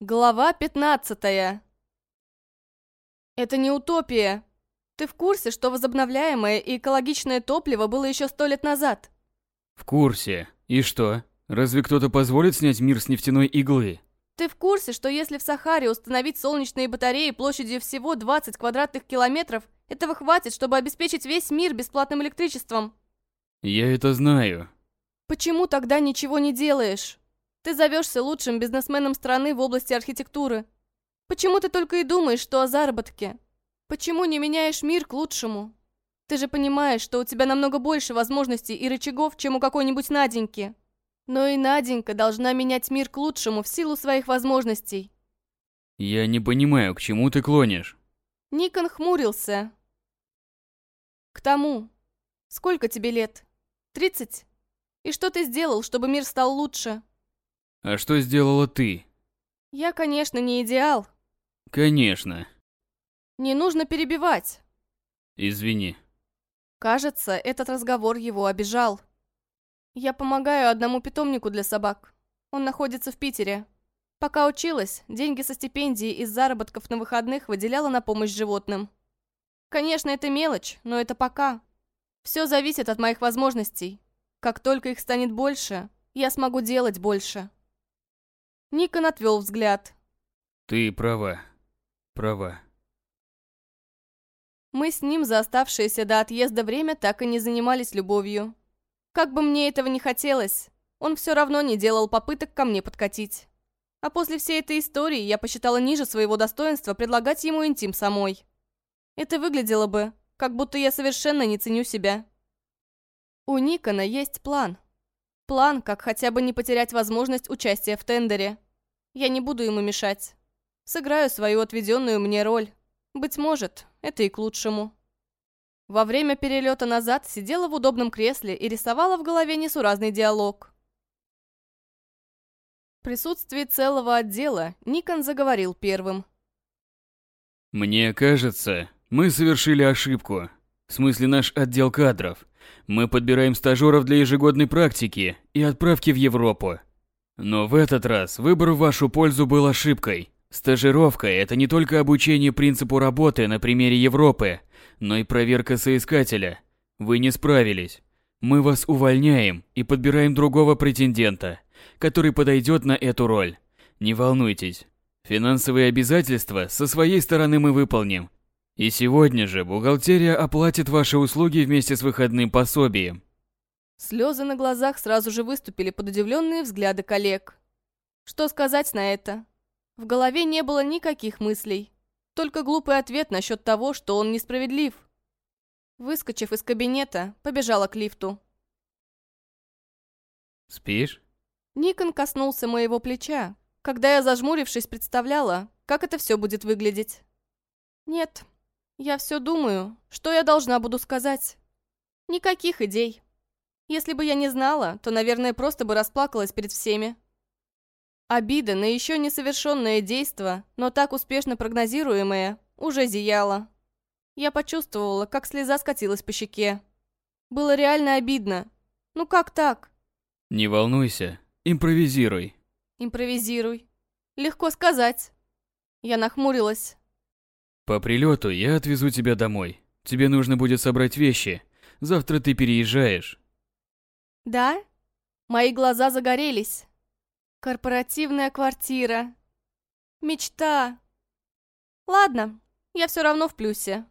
Глава 15. Это не утопия. Ты в курсе, что возобновляемое и экологичное топливо было еще сто лет назад? В курсе. И что? Разве кто-то позволит снять мир с нефтяной иглы? Ты в курсе, что если в Сахаре установить солнечные батареи площадью всего 20 квадратных километров, этого хватит, чтобы обеспечить весь мир бесплатным электричеством? Я это знаю. Почему тогда ничего не делаешь? Ты зовешься лучшим бизнесменом страны в области архитектуры. Почему ты только и думаешь, что о заработке? Почему не меняешь мир к лучшему? Ты же понимаешь, что у тебя намного больше возможностей и рычагов, чем у какой-нибудь Наденьки. Но и Наденька должна менять мир к лучшему в силу своих возможностей. Я не понимаю, к чему ты клонишь. Никон хмурился. К тому. Сколько тебе лет? Тридцать? И что ты сделал, чтобы мир стал лучше? А что сделала ты? Я, конечно, не идеал. Конечно. Не нужно перебивать. Извини. Кажется, этот разговор его обижал. Я помогаю одному питомнику для собак. Он находится в Питере. Пока училась, деньги со стипендии из заработков на выходных выделяла на помощь животным. Конечно, это мелочь, но это пока. Все зависит от моих возможностей. Как только их станет больше, я смогу делать больше. Никон отвел взгляд. Ты права. Права. Мы с ним за оставшееся до отъезда время так и не занимались любовью. Как бы мне этого не хотелось, он все равно не делал попыток ко мне подкатить. А после всей этой истории я посчитала ниже своего достоинства предлагать ему интим самой. Это выглядело бы, как будто я совершенно не ценю себя. У Никона есть план. План, как хотя бы не потерять возможность участия в тендере. Я не буду ему мешать. Сыграю свою отведенную мне роль. Быть может, это и к лучшему. Во время перелета назад сидела в удобном кресле и рисовала в голове несуразный диалог. В присутствии целого отдела Никон заговорил первым. Мне кажется, мы совершили ошибку. В смысле наш отдел кадров. Мы подбираем стажеров для ежегодной практики и отправки в Европу. Но в этот раз выбор в вашу пользу был ошибкой. Стажировка – это не только обучение принципу работы на примере Европы, но и проверка соискателя. Вы не справились. Мы вас увольняем и подбираем другого претендента, который подойдет на эту роль. Не волнуйтесь. Финансовые обязательства со своей стороны мы выполним, и сегодня же бухгалтерия оплатит ваши услуги вместе с выходным пособием. Слезы на глазах сразу же выступили под удивленные взгляды коллег. Что сказать на это? В голове не было никаких мыслей. Только глупый ответ насчет того, что он несправедлив. Выскочив из кабинета, побежала к лифту. Спишь? Никон коснулся моего плеча, когда я, зажмурившись, представляла, как это все будет выглядеть. Нет, я все думаю, что я должна буду сказать. Никаких идей. Если бы я не знала, то, наверное, просто бы расплакалась перед всеми. Обида на еще несовершенное действо, но так успешно прогнозируемое, уже зияла. Я почувствовала, как слеза скатилась по щеке. Было реально обидно. Ну как так? Не волнуйся, импровизируй. Импровизируй. Легко сказать. Я нахмурилась. По прилету я отвезу тебя домой. Тебе нужно будет собрать вещи. Завтра ты переезжаешь. Да? Мои глаза загорелись. Корпоративная квартира. Мечта. Ладно, я все равно в плюсе.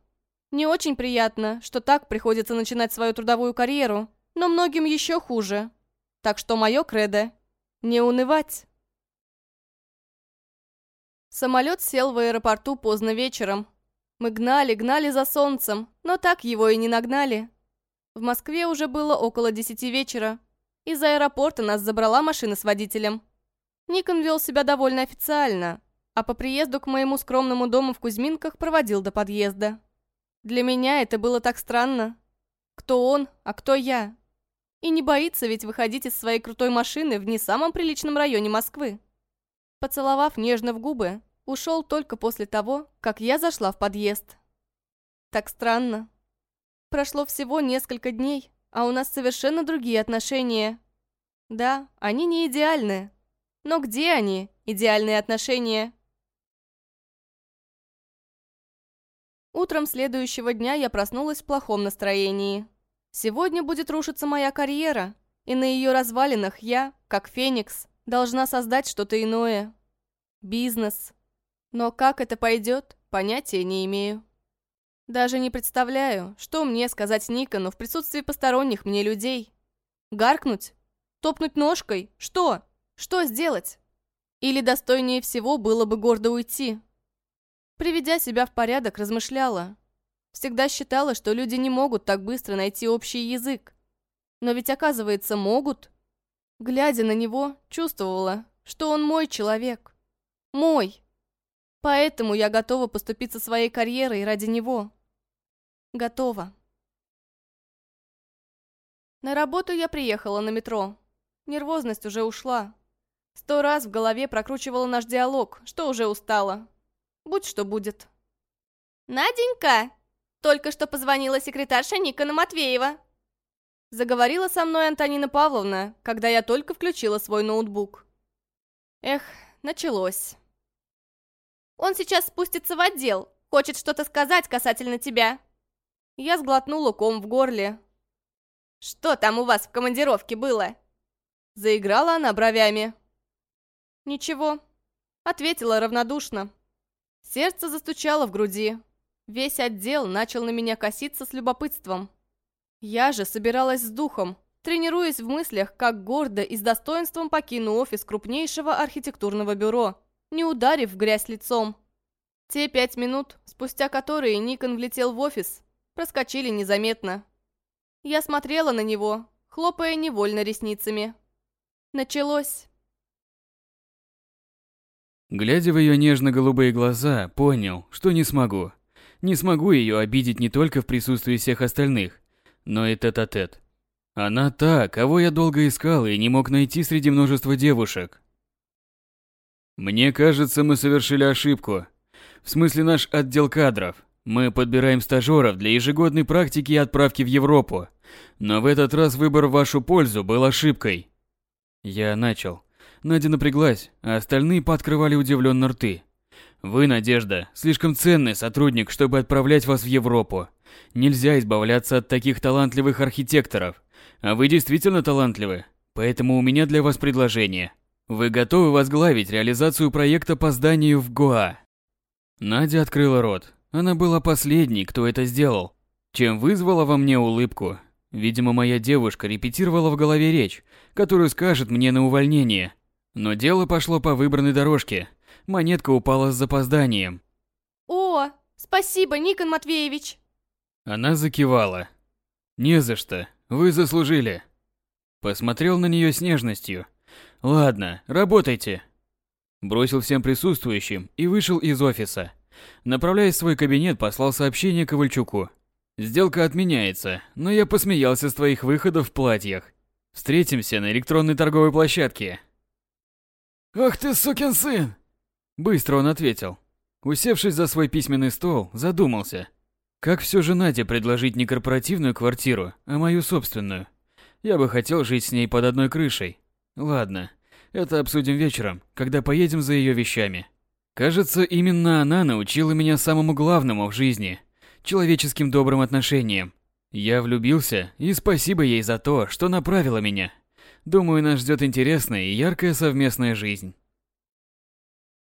Не очень приятно, что так приходится начинать свою трудовую карьеру, но многим еще хуже. Так что мое кредо – не унывать. Самолет сел в аэропорту поздно вечером. Мы гнали, гнали за солнцем, но так его и не нагнали. В Москве уже было около десяти вечера. Из аэропорта нас забрала машина с водителем. Никон вел себя довольно официально, а по приезду к моему скромному дому в Кузьминках проводил до подъезда. Для меня это было так странно. Кто он, а кто я? И не боится ведь выходить из своей крутой машины в не самом приличном районе Москвы. Поцеловав нежно в губы, ушел только после того, как я зашла в подъезд. Так странно. Прошло всего несколько дней, а у нас совершенно другие отношения. Да, они не идеальны, Но где они, идеальные отношения? Утром следующего дня я проснулась в плохом настроении. Сегодня будет рушиться моя карьера, и на ее развалинах я, как Феникс, должна создать что-то иное. Бизнес. Но как это пойдет, понятия не имею. Даже не представляю, что мне сказать Никону в присутствии посторонних мне людей. Гаркнуть? Топнуть ножкой? Что? Что сделать? Или достойнее всего было бы гордо уйти? Приведя себя в порядок, размышляла. Всегда считала, что люди не могут так быстро найти общий язык. Но ведь оказывается могут. Глядя на него, чувствовала, что он мой человек. Мой. Поэтому я готова поступиться своей карьерой ради него. Готова. На работу я приехала на метро. Нервозность уже ушла. Сто раз в голове прокручивала наш диалог, что уже устала. Будь что будет. «Наденька!» Только что позвонила секретарша Никона Матвеева. Заговорила со мной Антонина Павловна, когда я только включила свой ноутбук. Эх, началось. Он сейчас спустится в отдел, хочет что-то сказать касательно тебя. Я сглотнула ком в горле. «Что там у вас в командировке было?» Заиграла она бровями. «Ничего», — ответила равнодушно. Сердце застучало в груди. Весь отдел начал на меня коситься с любопытством. Я же собиралась с духом, тренируясь в мыслях, как гордо и с достоинством покину офис крупнейшего архитектурного бюро, не ударив в грязь лицом. Те пять минут, спустя которые Никон влетел в офис, проскочили незаметно. Я смотрела на него, хлопая невольно ресницами. Началось. Глядя в ее нежно-голубые глаза, понял, что не смогу. Не смогу ее обидеть не только в присутствии всех остальных, но и тет-а-тет. -тет. Она та, кого я долго искал и не мог найти среди множества девушек. Мне кажется, мы совершили ошибку. В смысле наш отдел кадров. Мы подбираем стажеров для ежегодной практики и отправки в Европу. Но в этот раз выбор в вашу пользу был ошибкой. Я начал. Надя напряглась, а остальные пооткрывали удивленно рты. Вы, Надежда, слишком ценный сотрудник, чтобы отправлять вас в Европу. Нельзя избавляться от таких талантливых архитекторов. А вы действительно талантливы. Поэтому у меня для вас предложение. Вы готовы возглавить реализацию проекта по зданию в Гоа? Надя открыла рот. Она была последней, кто это сделал. Чем вызвала во мне улыбку. Видимо, моя девушка репетировала в голове речь, которую скажет мне на увольнение. Но дело пошло по выбранной дорожке. Монетка упала с запозданием. «О, спасибо, Никон Матвеевич!» Она закивала. «Не за что, вы заслужили». Посмотрел на нее с нежностью. «Ладно, работайте». Бросил всем присутствующим и вышел из офиса. Направляясь в свой кабинет, послал сообщение Ковальчуку. «Сделка отменяется, но я посмеялся с твоих выходов в платьях. Встретимся на электронной торговой площадке». «Ах ты, сукин сын!» Быстро он ответил. Усевшись за свой письменный стол, задумался. Как все же Наде предложить не корпоративную квартиру, а мою собственную? Я бы хотел жить с ней под одной крышей. Ладно, это обсудим вечером, когда поедем за ее вещами. Кажется, именно она научила меня самому главному в жизни – человеческим добрым отношениям. Я влюбился, и спасибо ей за то, что направила меня. Думаю, нас ждет интересная и яркая совместная жизнь.